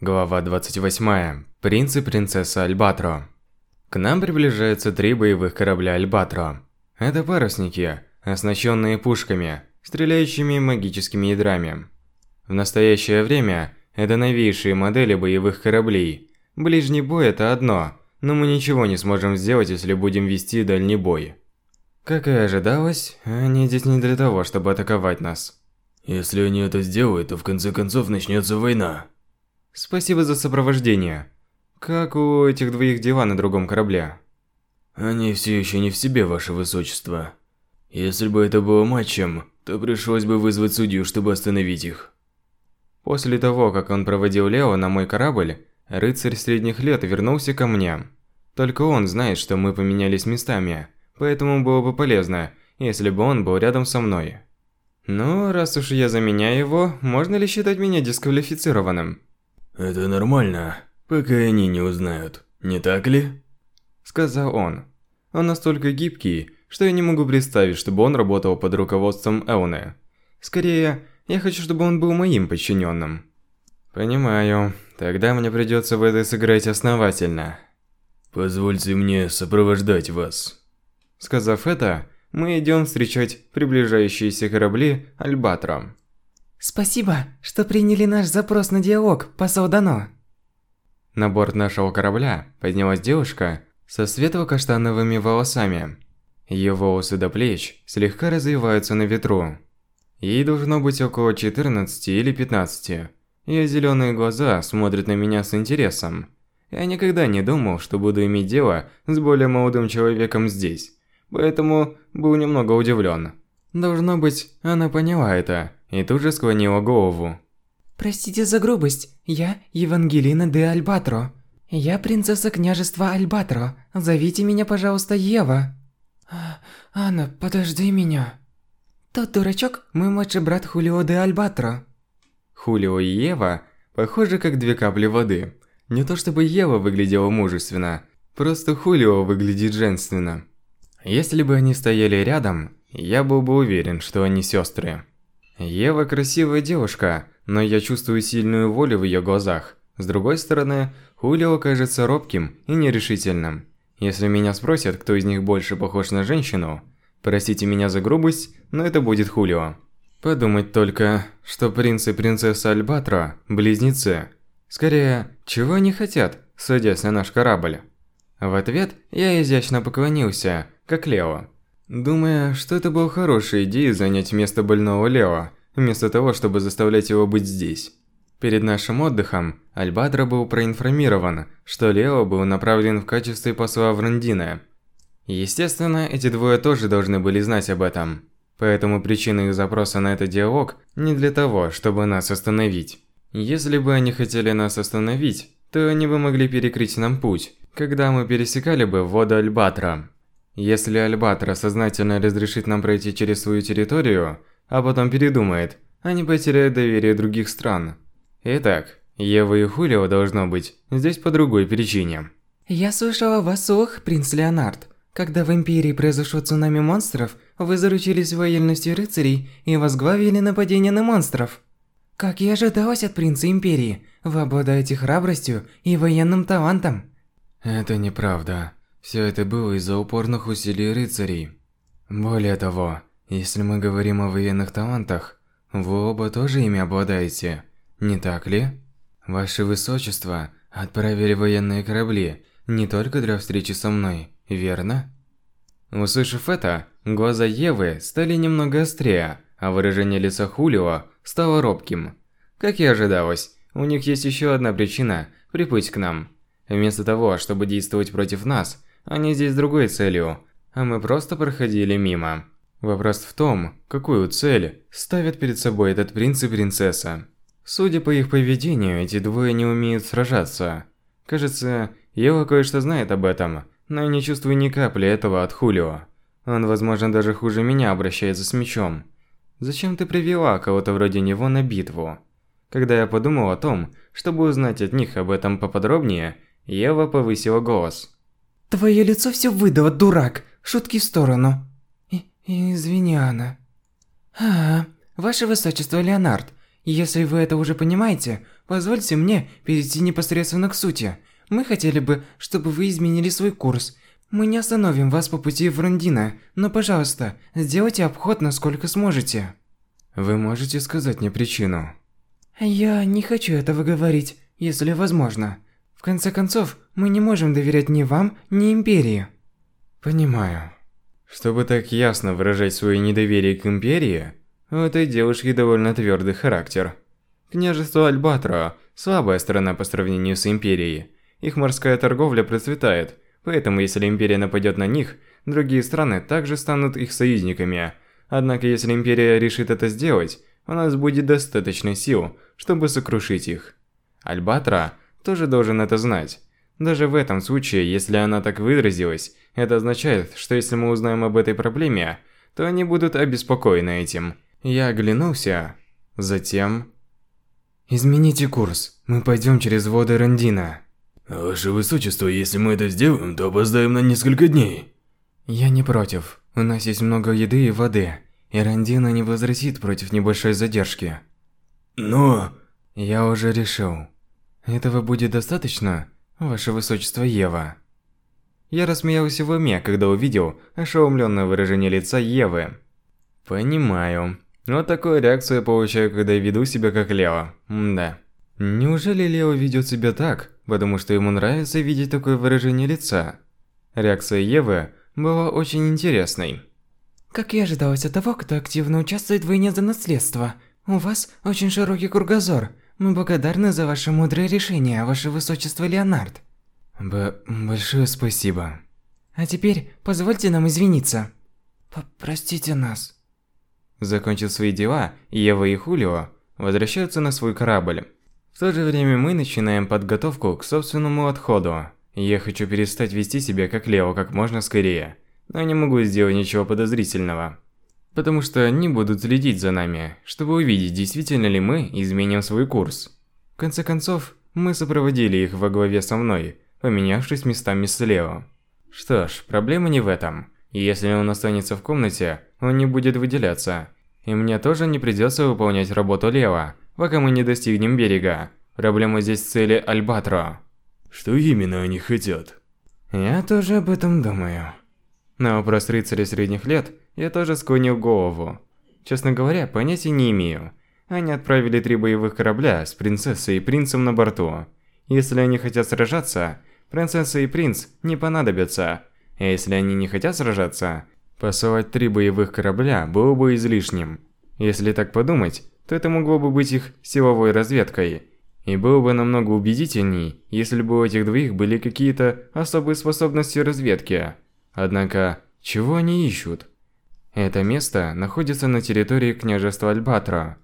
Глава 28. Принц и принцесса Альбатро. К нам приближаются три боевых корабля Альбатро. Это парусники, оснащенные пушками, стреляющими магическими ядрами. В настоящее время это новейшие модели боевых кораблей. Ближний бой это одно, но мы ничего не сможем сделать, если будем вести дальний бой. Как и ожидалось, они здесь не для того, чтобы атаковать нас. Если они это сделают, то в конце концов начнется война. Спасибо за сопровождение. Как у этих двоих дела на другом корабле? Они все еще не в себе, ваше высочество. Если бы это было матчем, то пришлось бы вызвать судью, чтобы остановить их. После того, как он проводил Лео на мой корабль, рыцарь средних лет вернулся ко мне. Только он знает, что мы поменялись местами, поэтому было бы полезно, если бы он был рядом со мной. Ну, раз уж я заменяю его, можно ли считать меня дисквалифицированным? Это нормально, пока они не узнают, не так ли? Сказал он. Он настолько гибкий, что я не могу представить, чтобы он работал под руководством Эуны. Скорее, я хочу, чтобы он был моим подчиненным. Понимаю. Тогда мне придется в это сыграть основательно. Позвольте мне сопровождать вас. Сказав это, мы идем встречать приближающиеся корабли Альбатро. Спасибо, что приняли наш запрос на диалог, посол Дано. На борт нашего корабля поднялась девушка со светло-каштановыми волосами. Ее волосы до плеч слегка развиваются на ветру. Ей должно быть около 14 или 15. Ее зеленые глаза смотрят на меня с интересом. Я никогда не думал, что буду иметь дело с более молодым человеком здесь, поэтому был немного удивлен. Должно быть, она поняла это и тут же склонила голову. Простите за грубость, я Евангелина де Альбатро. Я принцесса княжества Альбатро. Зовите меня, пожалуйста, Ева. А, Анна, подожди меня. Тот дурачок – мой младший брат Хулио де Альбатро. Хулио и Ева похожи как две капли воды. Не то чтобы Ева выглядела мужественно, просто Хулио выглядит женственно. Если бы они стояли рядом, я был бы уверен, что они сестры. Ева красивая девушка, но я чувствую сильную волю в ее глазах. С другой стороны, Хулио кажется робким и нерешительным. Если меня спросят, кто из них больше похож на женщину, простите меня за грубость, но это будет Хулио. Подумать только, что принц и принцесса Альбатро – близнецы. Скорее, чего они хотят, садясь на наш корабль? В ответ я изящно поклонился, как Лео. Думая, что это была хорошая идея занять место больного Лео, вместо того, чтобы заставлять его быть здесь. Перед нашим отдыхом Альбадро был проинформирован, что Лео был направлен в качестве посла в Рандине. Естественно, эти двое тоже должны были знать об этом. Поэтому причина их запроса на этот диалог не для того, чтобы нас остановить. Если бы они хотели нас остановить, то они бы могли перекрыть нам путь, когда мы пересекали бы воду Альбатра. Если Альбатра сознательно разрешит нам пройти через свою территорию, а потом передумает, они потеряют доверие других стран. Итак, Ева и Хулио должно быть здесь по другой причине. Я слышала вас слух, принц Леонард. Когда в Империи произошло цунами монстров, вы заручились лояльностью рыцарей и возглавили нападение на монстров. Как и ожидалось от принца Империи, вы обладаете храбростью и военным талантом. Это неправда. Все это было из-за упорных усилий рыцарей. Более того, если мы говорим о военных талантах, вы оба тоже ими обладаете, не так ли? Ваше Высочество отправили военные корабли не только для встречи со мной, верно? Услышав это, глаза Евы стали немного острее, а выражение лица Хулио стало робким. Как и ожидалось, у них есть еще одна причина приплыть к нам. Вместо того, чтобы действовать против нас, они здесь с другой целью, а мы просто проходили мимо. Вопрос в том, какую цель ставят перед собой этот принц и принцесса. Судя по их поведению, эти двое не умеют сражаться. Кажется, Ева кое-что знает об этом, но я не чувствую ни капли этого от Хулио. Он, возможно, даже хуже меня обращается с мечом. Зачем ты привела кого-то вроде него на битву? Когда я подумал о том, чтобы узнать от них об этом поподробнее, Ева повысила голос. Твое лицо все выдало, дурак. Шутки в сторону. И, извини, Анна. А, ваше высочество Леонард, Если вы это уже понимаете, позвольте мне перейти непосредственно к сути. Мы хотели бы, чтобы вы изменили свой курс. Мы не остановим вас по пути в Рандина, но, пожалуйста, сделайте обход насколько сможете. Вы можете сказать мне причину? Я не хочу этого говорить, если возможно. В конце концов, мы не можем доверять ни вам, ни Империи. Понимаю. Чтобы так ясно выражать свое недоверие к Империи, у этой девушки довольно твердый характер. Княжество Альбатро – слабая страна по сравнению с Империей. Их морская торговля процветает, поэтому если Империя нападет на них, другие страны также станут их союзниками. Однако если Империя решит это сделать, у нас будет достаточно сил, чтобы сокрушить их. Альбатра тоже должен это знать. Даже в этом случае, если она так выразилась, это означает, что если мы узнаем об этой проблеме, то они будут обеспокоены этим. Я оглянулся. Затем... «Измените курс. Мы пойдем через воды Рандина». «Ваше Высочество, если мы это сделаем, то опоздаем на несколько дней». «Я не против. У нас есть много еды и воды, и Рандина не возразит против небольшой задержки». «Но...» «Я уже решил. Этого будет достаточно, Ваше Высочество Ева?» Я рассмеялся в уме, когда увидел ошеломленное выражение лица Евы. «Понимаю. Вот такую реакцию я получаю, когда я веду себя как Лео. да. Неужели Лео ведет себя так, потому что ему нравится видеть такое выражение лица? Реакция Евы была очень интересной. Как и ожидалось от того, кто активно участвует в войне за наследство. У вас очень широкий кругозор. Мы благодарны за ваше мудрое решение, ваше высочество Леонард. Б большое спасибо. А теперь позвольте нам извиниться. П Простите нас. Закончив свои дела, Ева и Хулио возвращаются на свой корабль. В то же время мы начинаем подготовку к собственному отходу. Я хочу перестать вести себя как Лео как можно скорее, но не могу сделать ничего подозрительного. Потому что они будут следить за нами, чтобы увидеть, действительно ли мы изменим свой курс. В конце концов, мы сопроводили их во главе со мной, поменявшись местами с Лео. Что ж, проблема не в этом. Если он останется в комнате, он не будет выделяться. И мне тоже не придется выполнять работу Лева, пока мы не достигнем берега. Проблема здесь в цели Альбатро. Что именно они хотят? Я тоже об этом думаю. На вопрос рыцаря средних лет я тоже склонил голову. Честно говоря, понятия не имею. Они отправили три боевых корабля с принцессой и принцем на борту. Если они хотят сражаться, принцесса и принц не понадобятся. А если они не хотят сражаться, посылать три боевых корабля было бы излишним. Если так подумать, то это могло бы быть их силовой разведкой. И было бы намного убедительней, если бы у этих двоих были какие-то особые способности разведки. Однако, чего они ищут? Это место находится на территории княжества Альбатро.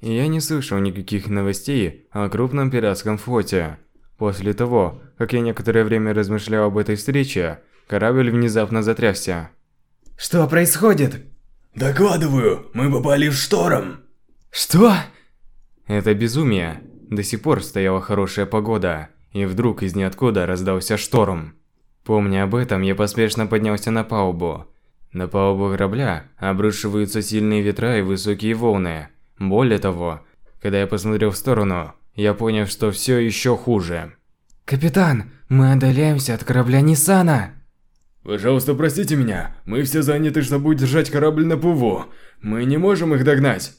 И я не слышал никаких новостей о крупном пиратском флоте. После того, как я некоторое время размышлял об этой встрече, корабль внезапно затрясся. Что происходит? Докладываю, мы попали в шторм. Что? Это безумие. До сих пор стояла хорошая погода, и вдруг из ниоткуда раздался шторм. Помня об этом, я поспешно поднялся на палубу. На палубу корабля обрушиваются сильные ветра и высокие волны. Более того, когда я посмотрел в сторону, я понял, что все еще хуже. Капитан, мы отдаляемся от корабля Ниссана. Пожалуйста, простите меня. Мы все заняты, чтобы удержать корабль на плаву. Мы не можем их догнать.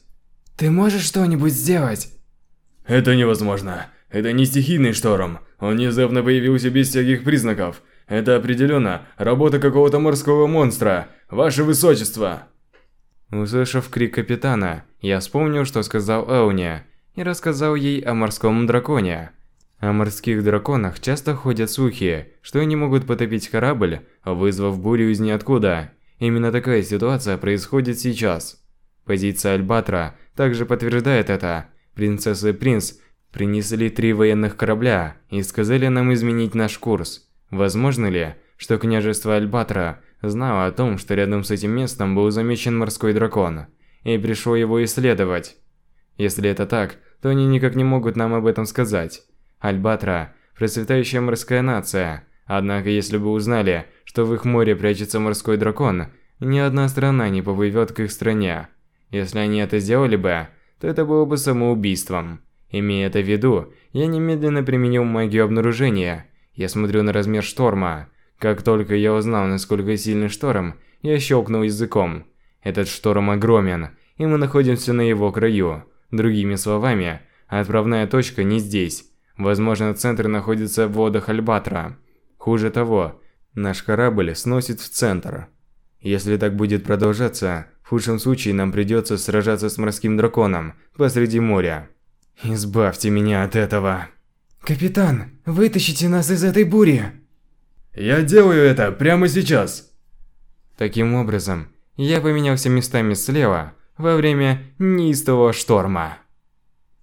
Ты можешь что-нибудь сделать? Это невозможно. Это не стихийный шторм. Он внезапно появился без всяких признаков. Это определенно работа какого-то морского монстра. Ваше Высочество. Услышав крик капитана, я вспомнил, что сказал Эуне, и рассказал ей о морском драконе. О морских драконах часто ходят слухи, что они могут потопить корабль, вызвав бурю из ниоткуда. Именно такая ситуация происходит сейчас. Позиция Альбатра также подтверждает это. Принцесса и принц принесли три военных корабля и сказали нам изменить наш курс. Возможно ли, что княжество Альбатра знало о том, что рядом с этим местом был замечен морской дракон, и пришло его исследовать? Если это так, то они никак не могут нам об этом сказать. Альбатра – процветающая морская нация. Однако, если бы узнали, что в их море прячется морской дракон, ни одна страна не поплывет к их стране. Если они это сделали бы, то это было бы самоубийством. Имея это в виду, я немедленно применил магию обнаружения. Я смотрю на размер шторма. Как только я узнал, насколько сильный шторм, я щелкнул языком. Этот шторм огромен, и мы находимся на его краю. Другими словами, отправная точка не здесь. Возможно, центр находится в водах Альбатра. Хуже того, наш корабль сносит в центр. Если так будет продолжаться, в худшем случае нам придется сражаться с морским драконом посреди моря. Избавьте меня от этого. Капитан, вытащите нас из этой бури. Я делаю это прямо сейчас. Таким образом, я поменялся местами слева во время неистового шторма.